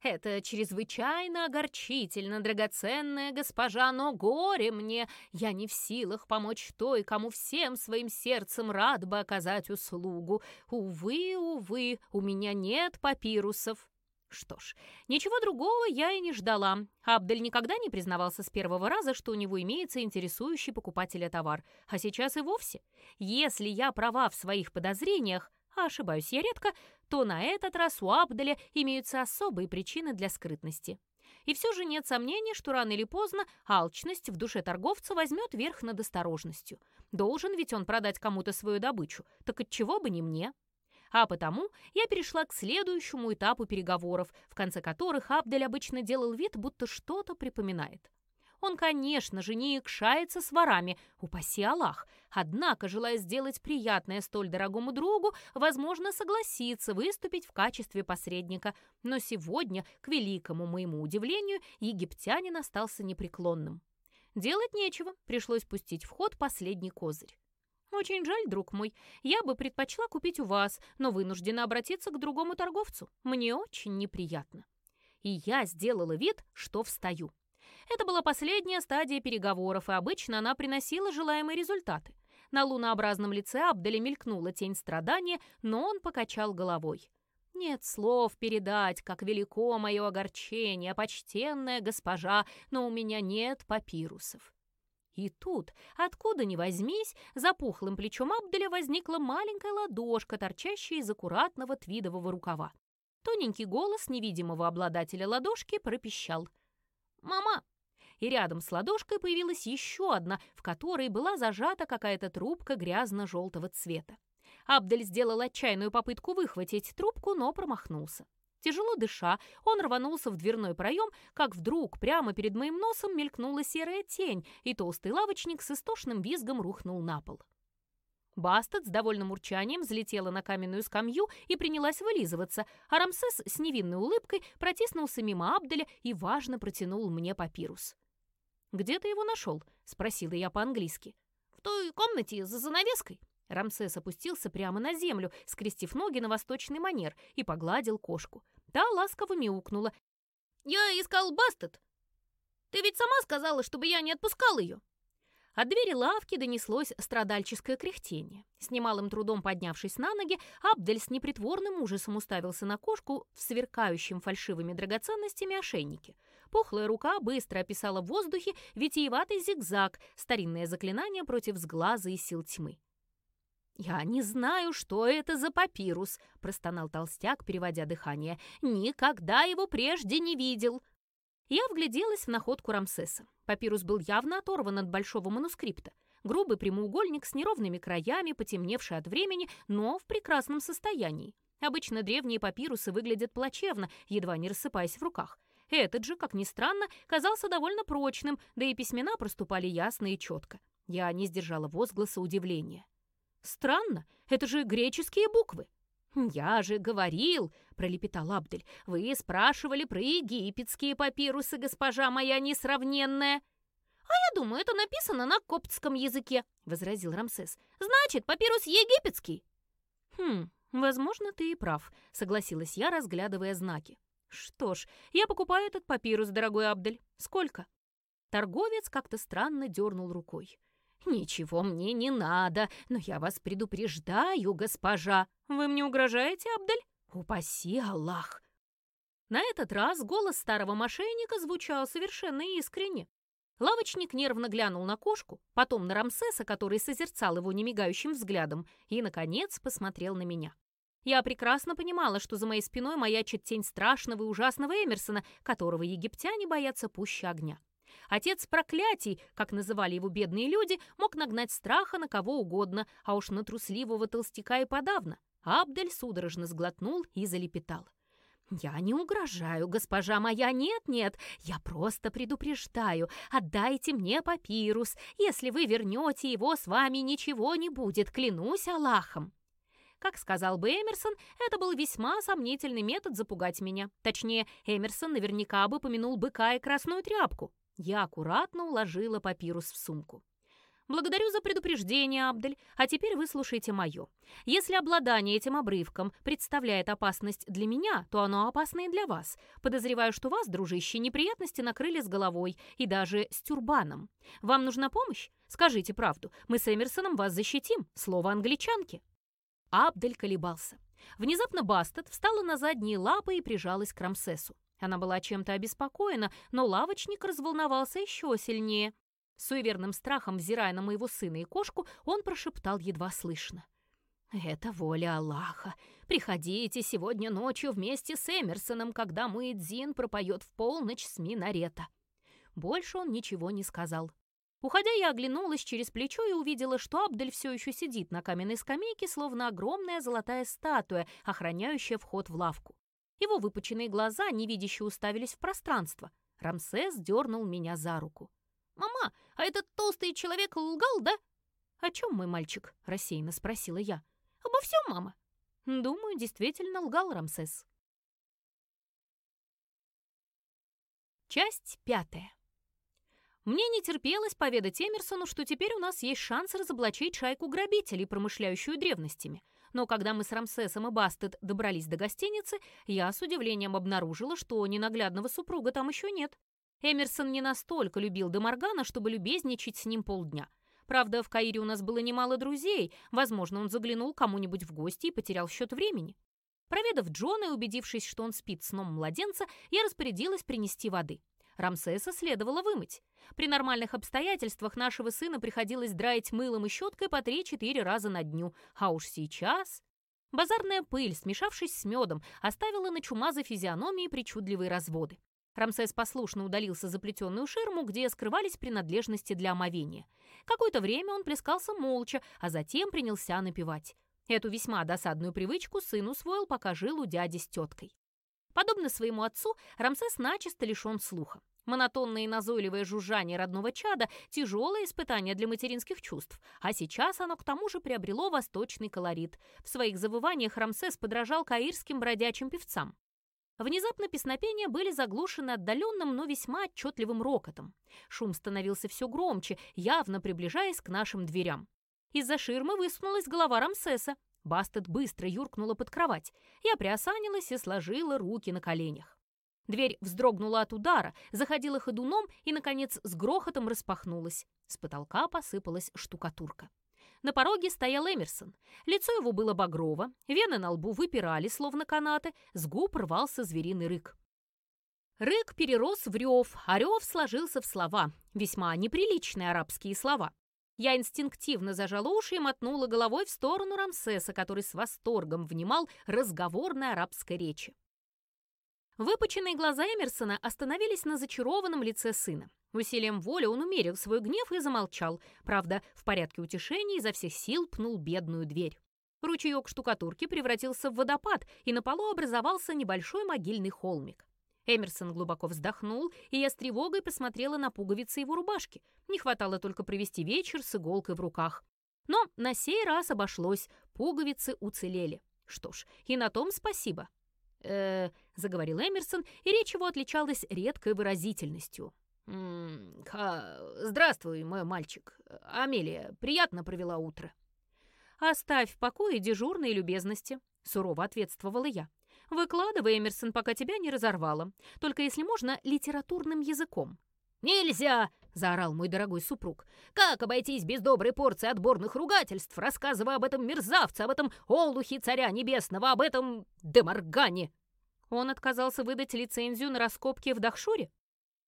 «Это чрезвычайно огорчительно, драгоценная госпожа, но горе мне! Я не в силах помочь той, кому всем своим сердцем рад бы оказать услугу. Увы, увы, у меня нет папирусов». Что ж, ничего другого я и не ждала. Абдель никогда не признавался с первого раза, что у него имеется интересующий покупателя товар. А сейчас и вовсе. Если я права в своих подозрениях, а ошибаюсь я редко, то на этот раз у Абделя имеются особые причины для скрытности. И все же нет сомнений, что рано или поздно алчность в душе торговца возьмет верх над осторожностью. Должен ведь он продать кому-то свою добычу, так от чего бы не мне? А потому я перешла к следующему этапу переговоров, в конце которых Абдель обычно делал вид, будто что-то припоминает. Он, конечно же, не икшается с ворами, упаси Аллах. Однако, желая сделать приятное столь дорогому другу, возможно, согласится выступить в качестве посредника. Но сегодня, к великому моему удивлению, египтянин остался непреклонным. Делать нечего, пришлось пустить в ход последний козырь. «Очень жаль, друг мой. Я бы предпочла купить у вас, но вынуждена обратиться к другому торговцу. Мне очень неприятно». И я сделала вид, что встаю. Это была последняя стадия переговоров, и обычно она приносила желаемые результаты. На лунообразном лице Абделя мелькнула тень страдания, но он покачал головой. «Нет слов передать, как велико мое огорчение, почтенная госпожа, но у меня нет папирусов. И тут, откуда ни возьмись, за пухлым плечом Абделя возникла маленькая ладошка, торчащая из аккуратного твидового рукава. Тоненький голос невидимого обладателя ладошки пропищал. «Мама!» И рядом с ладошкой появилась еще одна, в которой была зажата какая-то трубка грязно-желтого цвета. Абдель сделал отчаянную попытку выхватить трубку, но промахнулся. Тяжело дыша, он рванулся в дверной проем, как вдруг прямо перед моим носом мелькнула серая тень, и толстый лавочник с истошным визгом рухнул на пол. Бастет с довольным урчанием взлетела на каменную скамью и принялась вылизываться, а Рамсес с невинной улыбкой протиснулся мимо Абделя и важно протянул мне папирус. «Где ты его нашел?» — спросила я по-английски. «В той комнате за занавеской». Рамсес опустился прямо на землю, скрестив ноги на восточный манер, и погладил кошку. Та ласково мяукнула. «Я искал Бастет. Ты ведь сама сказала, чтобы я не отпускал ее». От двери лавки донеслось страдальческое кряхтение. С немалым трудом поднявшись на ноги, Абдель с непритворным ужасом уставился на кошку в сверкающем фальшивыми драгоценностями ошейнике. Пухлая рука быстро описала в воздухе витиеватый зигзаг, старинное заклинание против сглаза и сил тьмы. «Я не знаю, что это за папирус», — простонал толстяк, переводя дыхание. «Никогда его прежде не видел». Я вгляделась в находку Рамсеса. Папирус был явно оторван от большого манускрипта. Грубый прямоугольник с неровными краями, потемневший от времени, но в прекрасном состоянии. Обычно древние папирусы выглядят плачевно, едва не рассыпаясь в руках. Этот же, как ни странно, казался довольно прочным, да и письмена проступали ясно и четко. Я не сдержала возгласа удивления. Странно, это же греческие буквы. «Я же говорил», — пролепетал Абдель, — «вы спрашивали про египетские папирусы, госпожа моя несравненная». «А я думаю, это написано на коптском языке», — возразил Рамсес. «Значит, папирус египетский». «Хм, возможно, ты и прав», — согласилась я, разглядывая знаки. «Что ж, я покупаю этот папирус, дорогой Абдель. Сколько?» Торговец как-то странно дернул рукой. «Ничего мне не надо, но я вас предупреждаю, госпожа. Вы мне угрожаете, Абдель? Упаси Аллах!» На этот раз голос старого мошенника звучал совершенно искренне. Лавочник нервно глянул на кошку, потом на Рамсеса, который созерцал его немигающим взглядом, и, наконец, посмотрел на меня. Я прекрасно понимала, что за моей спиной маячит тень страшного и ужасного Эмерсона, которого египтяне боятся пуще огня. Отец проклятий, как называли его бедные люди, мог нагнать страха на кого угодно, а уж на трусливого толстяка и подавно. Абдель судорожно сглотнул и залепетал. «Я не угрожаю, госпожа моя, нет-нет, я просто предупреждаю. Отдайте мне папирус. Если вы вернете его, с вами ничего не будет, клянусь Аллахом». Как сказал бы Эмерсон, это был весьма сомнительный метод запугать меня. Точнее, Эмерсон наверняка бы помянул быка и красную тряпку. Я аккуратно уложила папирус в сумку. «Благодарю за предупреждение, Абдель. А теперь выслушайте мое. Если обладание этим обрывком представляет опасность для меня, то оно опасно и для вас. Подозреваю, что вас, дружище, неприятности накрыли с головой и даже с тюрбаном. Вам нужна помощь? Скажите правду. Мы с Эмерсоном вас защитим. Слово англичанки». Абдель колебался. Внезапно Бастет встала на задние лапы и прижалась к Рамсесу. Она была чем-то обеспокоена, но лавочник разволновался еще сильнее. С суеверным страхом, взирая на моего сына и кошку, он прошептал едва слышно. «Это воля Аллаха. Приходите сегодня ночью вместе с Эмерсоном, когда Муэдзин пропоет в полночь с минарета». Больше он ничего не сказал. Уходя, я оглянулась через плечо и увидела, что Абдель все еще сидит на каменной скамейке, словно огромная золотая статуя, охраняющая вход в лавку. Его выпученные глаза невидяще уставились в пространство. Рамсес дернул меня за руку. «Мама, а этот толстый человек лгал, да?» «О чем мой мальчик?» — рассеянно спросила я. «Обо всем, мама». «Думаю, действительно лгал Рамсес». Часть пятая. Мне не терпелось поведать Эмерсону, что теперь у нас есть шанс разоблачить шайку грабителей, промышляющую древностями. Но когда мы с Рамсесом и Бастет добрались до гостиницы, я с удивлением обнаружила, что ненаглядного супруга там еще нет. Эмерсон не настолько любил Демаргана, чтобы любезничать с ним полдня. Правда, в Каире у нас было немало друзей, возможно, он заглянул кому-нибудь в гости и потерял счет времени. Проведав Джона и убедившись, что он спит сном младенца, я распорядилась принести воды. Рамсеса следовало вымыть. При нормальных обстоятельствах нашего сына приходилось драить мылом и щеткой по 3-4 раза на дню, а уж сейчас... Базарная пыль, смешавшись с медом, оставила на чумазой физиономии причудливые разводы. Рамсес послушно удалился за плетеную ширму, где скрывались принадлежности для омовения. Какое-то время он плескался молча, а затем принялся напевать. Эту весьма досадную привычку сын усвоил, пока жил у дяди с теткой. Подобно своему отцу, Рамсес начисто лишен слуха. Монотонное и назойливое жужжание родного чада – тяжелое испытание для материнских чувств, а сейчас оно к тому же приобрело восточный колорит. В своих завываниях Рамсес подражал каирским бродячим певцам. Внезапно песнопения были заглушены отдаленным, но весьма отчетливым рокотом. Шум становился все громче, явно приближаясь к нашим дверям. Из-за ширмы высунулась голова Рамсеса. Бастет быстро юркнула под кровать. Я приосанилась и сложила руки на коленях. Дверь вздрогнула от удара, заходила ходуном и, наконец, с грохотом распахнулась. С потолка посыпалась штукатурка. На пороге стоял Эмерсон. Лицо его было багрово, вены на лбу выпирали, словно канаты, с губ рвался звериный рык. Рык перерос в рев, а рев сложился в слова, весьма неприличные арабские слова. Я инстинктивно зажала уши и мотнула головой в сторону Рамсеса, который с восторгом внимал разговорной арабской речи. Выпученные глаза Эмерсона остановились на зачарованном лице сына. Усилием воли он умерил свой гнев и замолчал. Правда, в порядке утешения изо всех сил пнул бедную дверь. Ручеек штукатурки превратился в водопад, и на полу образовался небольшой могильный холмик. Эмерсон глубоко вздохнул, и я с тревогой посмотрела на пуговицы его рубашки. Не хватало только провести вечер с иголкой в руках. Но на сей раз обошлось, пуговицы уцелели. Что ж, и на том спасибо. э заговорил Эмерсон, и речь его отличалась редкой выразительностью. «М -м, «Здравствуй, мой мальчик. Амелия, приятно провела утро». «Оставь в покое дежурные любезности», — сурово ответствовала я. Выкладывай, Эмерсон, пока тебя не разорвало. Только если можно, литературным языком. «Нельзя!» — заорал мой дорогой супруг. «Как обойтись без доброй порции отборных ругательств, рассказывая об этом мерзавце, об этом олухе царя небесного, об этом деморгане?» Он отказался выдать лицензию на раскопки в Дахшуре?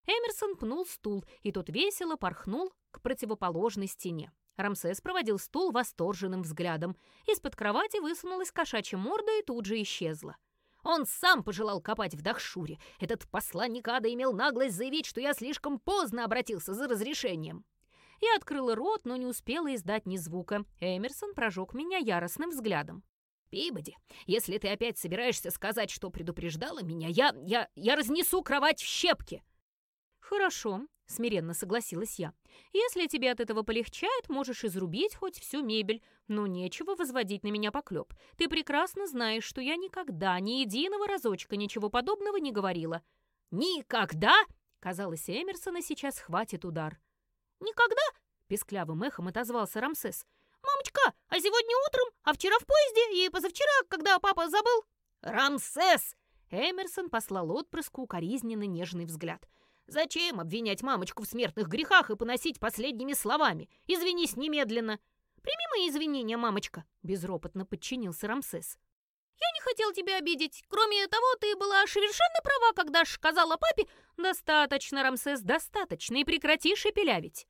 Эмерсон пнул стул, и тот весело порхнул к противоположной стене. Рамсес проводил стул восторженным взглядом. Из-под кровати высунулась кошачья морда и тут же исчезла. Он сам пожелал копать в Дахшуре. Этот посланник ада имел наглость заявить, что я слишком поздно обратился за разрешением. Я открыла рот, но не успела издать ни звука. Эмерсон прожег меня яростным взглядом. «Пибоди, если ты опять собираешься сказать, что предупреждала меня, я... я... я разнесу кровать в щепки!» «Хорошо», — смиренно согласилась я. «Если тебе от этого полегчает, можешь изрубить хоть всю мебель, но нечего возводить на меня поклеп. Ты прекрасно знаешь, что я никогда, ни единого разочка ничего подобного не говорила». «Никогда?» — казалось, Эмерсона сейчас хватит удар. «Никогда?» — песклявым эхом отозвался Рамсес. «Мамочка, а сегодня утром, а вчера в поезде и позавчера, когда папа забыл?» «Рамсес!» Эмерсон послал отпрыску укоризненно нежный взгляд. Зачем обвинять мамочку в смертных грехах и поносить последними словами? Извинись немедленно. Прими мои извинения, мамочка, безропотно подчинился Рамсес. Я не хотел тебя обидеть. Кроме того, ты была совершенно права, когда сказала папе... Достаточно, Рамсес, достаточно, и прекрати шепелявить.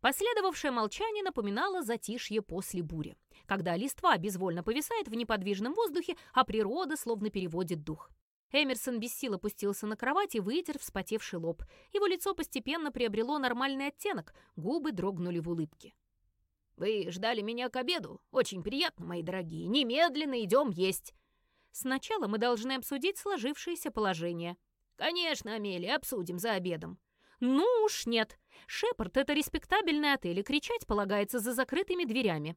Последовавшее молчание напоминало затишье после бури, когда листва безвольно повисает в неподвижном воздухе, а природа словно переводит дух. Эмерсон без сил опустился на кровать и вытер вспотевший лоб. Его лицо постепенно приобрело нормальный оттенок, губы дрогнули в улыбке. «Вы ждали меня к обеду? Очень приятно, мои дорогие. Немедленно идем есть!» «Сначала мы должны обсудить сложившееся положение». «Конечно, Амелия, обсудим за обедом». «Ну уж нет. Шепард — это респектабельный отель, и кричать полагается за закрытыми дверями.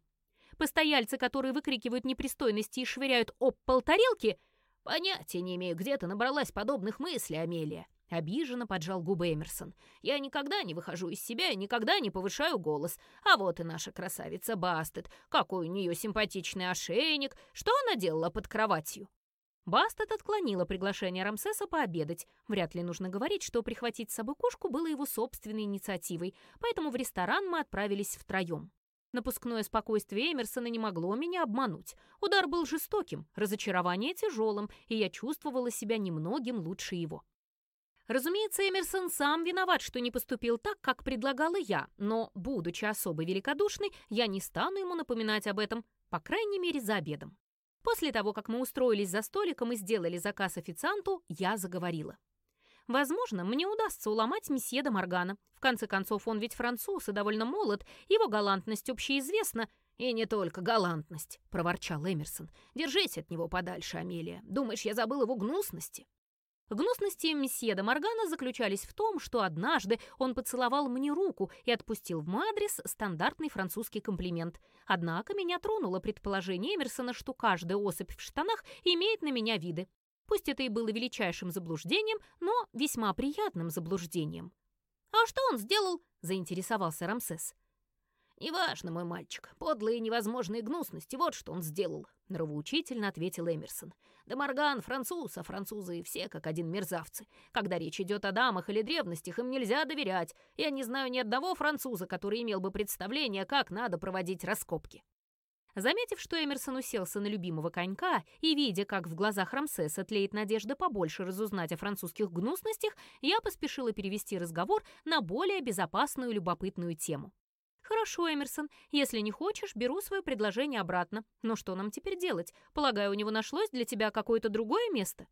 Постояльцы, которые выкрикивают непристойности и швыряют об пол тарелки — «Понятия не имею, где ты набралась подобных мыслей, Амелия», — обиженно поджал губы Эмерсон. «Я никогда не выхожу из себя и никогда не повышаю голос. А вот и наша красавица Бастет. Какой у нее симпатичный ошейник. Что она делала под кроватью?» Бастет отклонила приглашение Рамсеса пообедать. Вряд ли нужно говорить, что прихватить с собой кошку было его собственной инициативой, поэтому в ресторан мы отправились втроем. Напускное спокойствие Эмерсона не могло меня обмануть. Удар был жестоким, разочарование тяжелым, и я чувствовала себя немногим лучше его. Разумеется, Эмерсон сам виноват, что не поступил так, как предлагала я, но, будучи особо великодушной, я не стану ему напоминать об этом, по крайней мере, за обедом. После того, как мы устроились за столиком и сделали заказ официанту, я заговорила. Возможно, мне удастся уломать месье де Моргана. В конце концов, он ведь француз и довольно молод, его галантность общеизвестна. «И не только галантность», — проворчал Эмерсон. «Держись от него подальше, Амелия. Думаешь, я забыл его гнусности?» Гнусности месье де Моргана заключались в том, что однажды он поцеловал мне руку и отпустил в мой адрес стандартный французский комплимент. Однако меня тронуло предположение Эмерсона, что каждая особь в штанах имеет на меня виды. Пусть это и было величайшим заблуждением, но весьма приятным заблуждением. «А что он сделал?» — заинтересовался Рамсес. «Неважно, мой мальчик. Подлые невозможные гнусности, вот что он сделал», — нравоучительно ответил Эмерсон. «Да Морган француз, а французы все как один мерзавцы. Когда речь идет о дамах или древностях, им нельзя доверять. Я не знаю ни одного француза, который имел бы представление, как надо проводить раскопки». Заметив, что Эмерсон уселся на любимого конька и видя, как в глазах Рамсеса тлеет надежда побольше разузнать о французских гнусностях, я поспешила перевести разговор на более безопасную любопытную тему. «Хорошо, Эмерсон, если не хочешь, беру свое предложение обратно. Но что нам теперь делать? Полагаю, у него нашлось для тебя какое-то другое место?»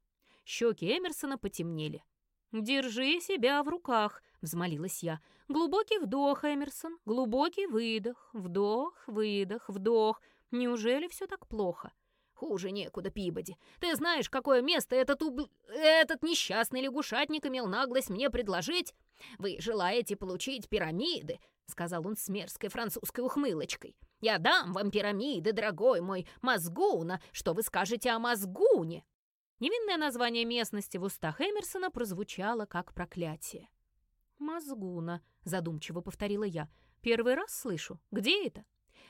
Щеки Эмерсона потемнели. «Держи себя в руках», — взмолилась я. «Глубокий вдох, Эмерсон, глубокий выдох, вдох, выдох, вдох. Неужели все так плохо?» «Хуже некуда, Пибоди. Ты знаешь, какое место этот уб... этот несчастный лягушатник имел наглость мне предложить? Вы желаете получить пирамиды?» — сказал он с мерзкой французской ухмылочкой. «Я дам вам пирамиды, дорогой мой, Мозгуна. Что вы скажете о Мозгуне?» Невинное название местности в устах Эмерсона прозвучало как проклятие. «Мозгуна», — задумчиво повторила я. «Первый раз слышу. Где это?»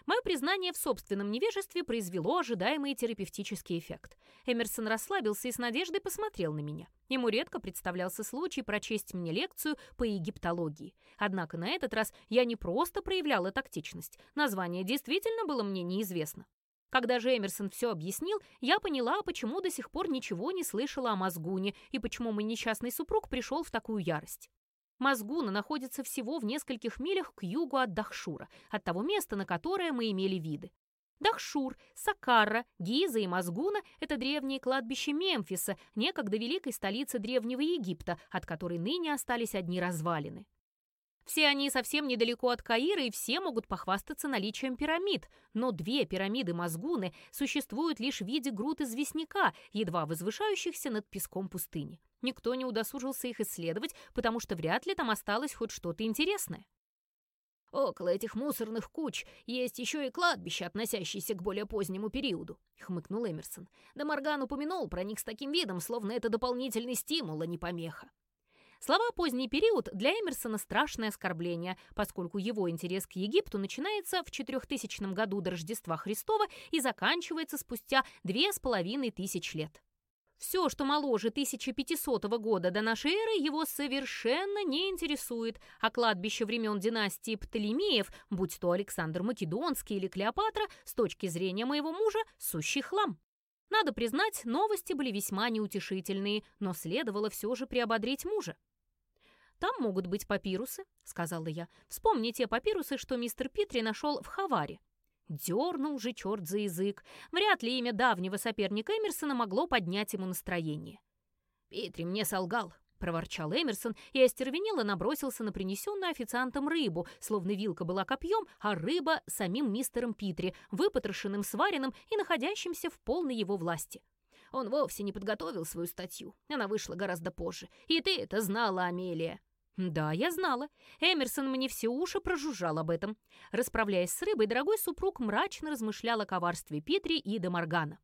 Мое признание в собственном невежестве произвело ожидаемый терапевтический эффект. Эмерсон расслабился и с надеждой посмотрел на меня. Ему редко представлялся случай прочесть мне лекцию по египтологии. Однако на этот раз я не просто проявляла тактичность. Название действительно было мне неизвестно. Когда же Эмерсон все объяснил, я поняла, почему до сих пор ничего не слышала о Мозгуне и почему мой несчастный супруг пришел в такую ярость. Мазгуна находится всего в нескольких милях к югу от Дахшура, от того места, на которое мы имели виды. Дахшур, Сакарра, Гиза и Мазгуна – это древние кладбища Мемфиса, некогда великой столицы Древнего Египта, от которой ныне остались одни развалины. Все они совсем недалеко от Каира, и все могут похвастаться наличием пирамид, но две пирамиды Мазгуны существуют лишь в виде груд известняка, едва возвышающихся над песком пустыни. Никто не удосужился их исследовать, потому что вряд ли там осталось хоть что-то интересное. «Около этих мусорных куч есть еще и кладбища, относящиеся к более позднему периоду», — хмыкнул Эмерсон. «Да Морган упомянул про них с таким видом, словно это дополнительный стимул, а не помеха». Слова «поздний период» для Эмерсона страшное оскорбление, поскольку его интерес к Египту начинается в 4000 году до Рождества Христова и заканчивается спустя две с половиной тысяч лет. Все, что моложе 1500 года до нашей эры, его совершенно не интересует, а кладбище времен династии Птолемеев, будь то Александр Македонский или Клеопатра, с точки зрения моего мужа, сущий хлам. Надо признать, новости были весьма неутешительные, но следовало все же приободрить мужа. «Там могут быть папирусы», — сказала я. «Вспомни те папирусы, что мистер Питри нашел в Хаваре». Дернул же черт за язык. Вряд ли имя давнего соперника Эмерсона могло поднять ему настроение. «Питри мне солгал», — проворчал Эмерсон и остервенело набросился на принесенную официантом рыбу, словно вилка была копьем, а рыба — самим мистером Питри, выпотрошенным, сваренным и находящимся в полной его власти. Он вовсе не подготовил свою статью. Она вышла гораздо позже. И ты это знала, Амелия. Да, я знала. Эмерсон мне все уши прожужжал об этом. Расправляясь с рыбой, дорогой супруг мрачно размышлял о коварстве Питри и Демаргана.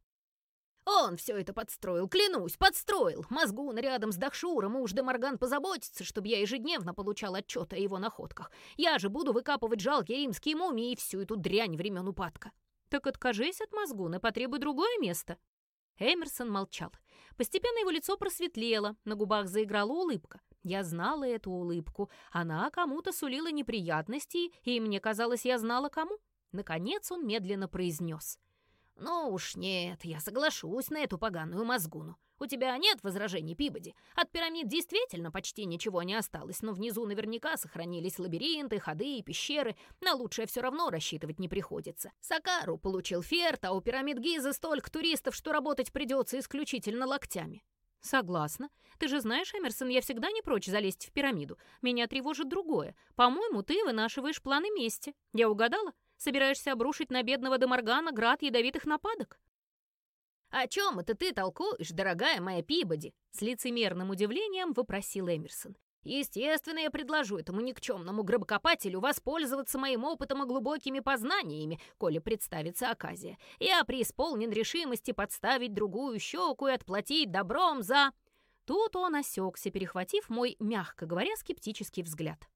Он все это подстроил, клянусь, подстроил. Мозгун рядом с Дахшуром, уж Демарган позаботится, чтобы я ежедневно получал отчет о его находках. Я же буду выкапывать жалкие римские мумии и всю эту дрянь времен упадка. Так откажись от Мозгуна, потребуй другое место. Эмерсон молчал. Постепенно его лицо просветлело, на губах заиграла улыбка. Я знала эту улыбку. Она кому-то сулила неприятности, и мне казалось, я знала кому. Наконец он медленно произнес. «Ну уж нет, я соглашусь на эту поганую мозгуну. У тебя нет возражений, Пибоди? От пирамид действительно почти ничего не осталось, но внизу наверняка сохранились лабиринты, ходы и пещеры. На лучшее все равно рассчитывать не приходится. Сакару получил ферт, а у пирамид Гизы столько туристов, что работать придется исключительно локтями. «Согласна. Ты же знаешь, Эмерсон, я всегда не прочь залезть в пирамиду. Меня тревожит другое. По-моему, ты вынашиваешь планы мести. Я угадала? Собираешься обрушить на бедного Демаргана град ядовитых нападок?» «О чем это ты толкуешь, дорогая моя Пибоди?» С лицемерным удивлением вопросил Эмерсон. Естественно, я предложу этому никчемному гробокопателю воспользоваться моим опытом и глубокими познаниями, коли представится оказия. Я преисполнен решимости подставить другую щеку и отплатить добром за...» Тут он осекся, перехватив мой, мягко говоря, скептический взгляд.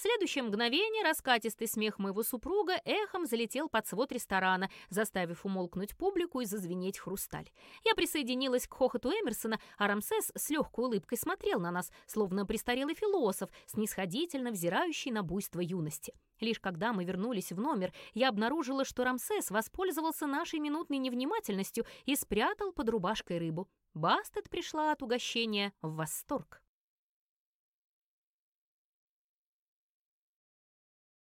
В следующее мгновение раскатистый смех моего супруга эхом залетел под свод ресторана, заставив умолкнуть публику и зазвенеть хрусталь. Я присоединилась к хохоту Эмерсона, а Рамсес с легкой улыбкой смотрел на нас, словно престарелый философ, снисходительно взирающий на буйство юности. Лишь когда мы вернулись в номер, я обнаружила, что Рамсес воспользовался нашей минутной невнимательностью и спрятал под рубашкой рыбу. Бастет пришла от угощения в восторг.